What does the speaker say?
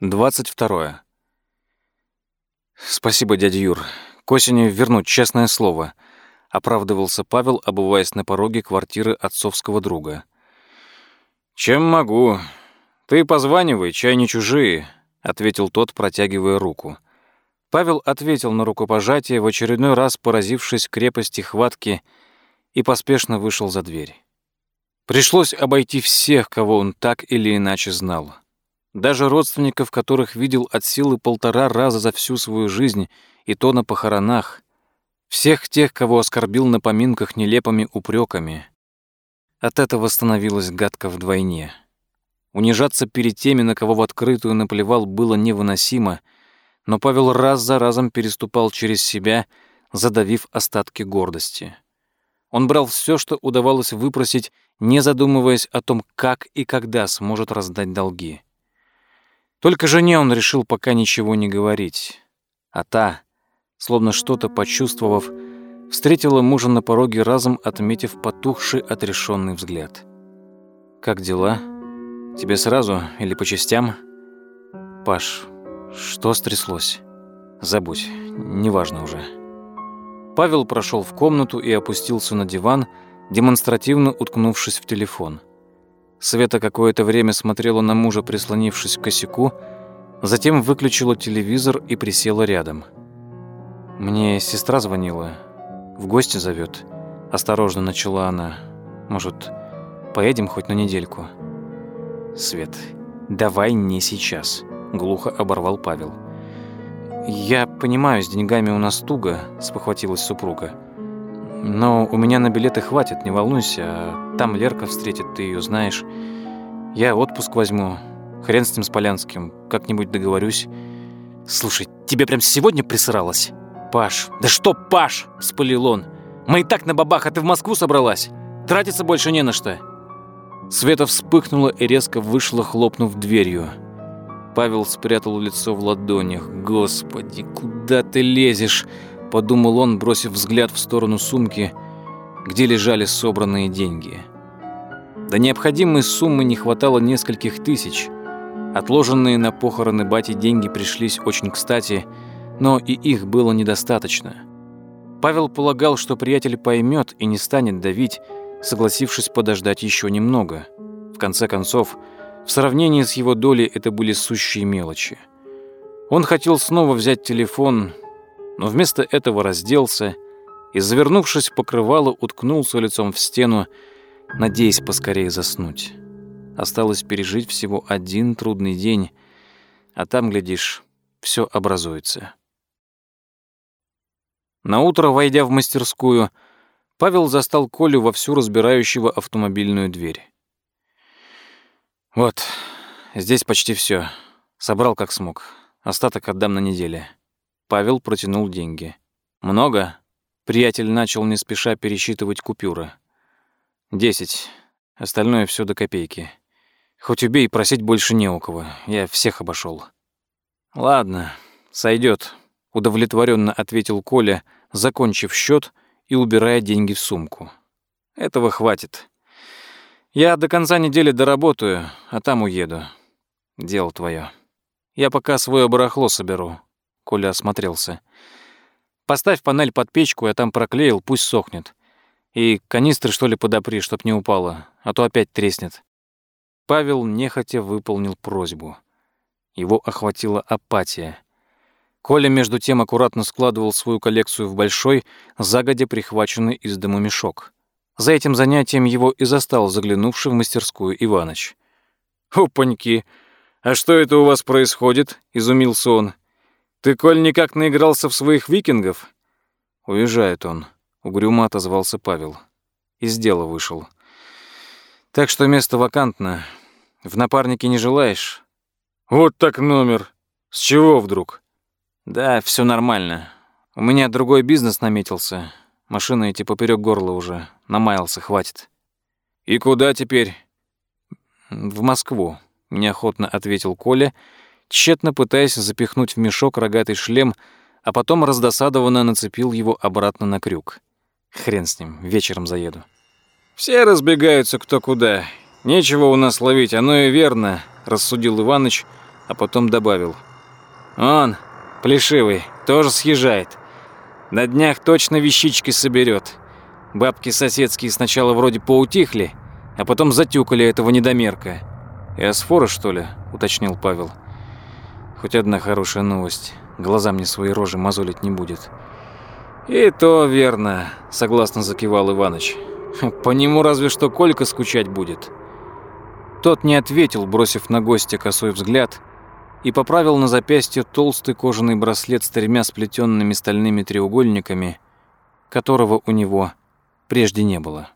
22. Спасибо, дядя Юр. К осени вернуть, честное слово. Оправдывался Павел, обуваясь на пороге квартиры отцовского друга. Чем могу? Ты позванивай, чай не чужие, ответил тот, протягивая руку. Павел ответил на рукопожатие, в очередной раз поразившись крепости хватки, и поспешно вышел за дверь. Пришлось обойти всех, кого он так или иначе знал. Даже родственников, которых видел от силы полтора раза за всю свою жизнь, и то на похоронах. Всех тех, кого оскорбил на поминках нелепыми упреками. От этого становилось гадко вдвойне. Унижаться перед теми, на кого в открытую наплевал, было невыносимо, но Павел раз за разом переступал через себя, задавив остатки гордости. Он брал все, что удавалось выпросить, не задумываясь о том, как и когда сможет раздать долги. Только жене он решил пока ничего не говорить. А та, словно что-то почувствовав, встретила мужа на пороге, разом отметив потухший отрешенный взгляд. «Как дела? Тебе сразу или по частям?» «Паш, что стряслось?» «Забудь, неважно уже». Павел прошел в комнату и опустился на диван, демонстративно уткнувшись в телефон. Света какое-то время смотрела на мужа, прислонившись к косяку, затем выключила телевизор и присела рядом. «Мне сестра звонила. В гости зовет. Осторожно начала она. «Может, поедем хоть на недельку?» «Свет, давай не сейчас», — глухо оборвал Павел. «Я понимаю, с деньгами у нас туго», — спохватилась супруга. Но у меня на билеты хватит, не волнуйся. Там Лерка встретит, ты ее знаешь. Я отпуск возьму. Хрен с ним с Полянским. Как-нибудь договорюсь. Слушай, тебе прям сегодня присралось? Паш. Да что Паш? Вспылил он. Мы и так на бабах, а ты в Москву собралась. Тратиться больше не на что. Света вспыхнула и резко вышла, хлопнув дверью. Павел спрятал лицо в ладонях. «Господи, куда ты лезешь?» Подумал он, бросив взгляд в сторону сумки, где лежали собранные деньги. До необходимой суммы не хватало нескольких тысяч. Отложенные на похороны бати деньги пришлись очень кстати, но и их было недостаточно. Павел полагал, что приятель поймет и не станет давить, согласившись подождать еще немного. В конце концов, в сравнении с его долей это были сущие мелочи. Он хотел снова взять телефон, но вместо этого разделся и, завернувшись в покрывало, уткнулся лицом в стену, надеясь поскорее заснуть. Осталось пережить всего один трудный день, а там, глядишь, все образуется. Наутро, войдя в мастерскую, Павел застал Колю вовсю разбирающего автомобильную дверь. «Вот, здесь почти все. Собрал как смог. Остаток отдам на неделе. Павел протянул деньги. «Много?» Приятель начал не спеша пересчитывать купюры. «Десять. Остальное все до копейки. Хоть убей, просить больше не у кого. Я всех обошел. «Ладно, сойдет, удовлетворенно ответил Коля, закончив счет и убирая деньги в сумку. «Этого хватит. Я до конца недели доработаю, а там уеду. Дело твое. Я пока свое барахло соберу. Коля осмотрелся. «Поставь панель под печку, я там проклеил, пусть сохнет. И канистры, что ли, подопри, чтоб не упало, а то опять треснет». Павел нехотя выполнил просьбу. Его охватила апатия. Коля, между тем, аккуратно складывал свою коллекцию в большой, загодя прихваченный из дому мешок. За этим занятием его и застал заглянувший в мастерскую Иваныч. «Опаньки! А что это у вас происходит?» — изумился он. Ты, коль никак наигрался в своих викингов? Уезжает он. Угрюмо отозвался Павел. Из дела вышел. Так что место вакантно. В напарнике не желаешь? Вот так номер. С чего вдруг? Да, все нормально. У меня другой бизнес наметился. Машина эти поперек горла уже. Намаялся, хватит. И куда теперь? В Москву, неохотно ответил Коля тщетно пытаясь запихнуть в мешок рогатый шлем, а потом раздосадованно нацепил его обратно на крюк. Хрен с ним, вечером заеду. «Все разбегаются кто куда. Нечего у нас ловить, оно и верно», — рассудил Иваныч, а потом добавил. «Он, плешивый, тоже съезжает. На днях точно вещички соберет. Бабки соседские сначала вроде поутихли, а потом затюкали этого недомерка. И асфора, что ли?» – уточнил Павел. «Хоть одна хорошая новость. Глаза мне свои рожи мозолить не будет». «И то верно», – согласно закивал Иваныч. «По нему разве что Колька скучать будет». Тот не ответил, бросив на гостя косой взгляд, и поправил на запястье толстый кожаный браслет с тремя сплетенными стальными треугольниками, которого у него прежде не было.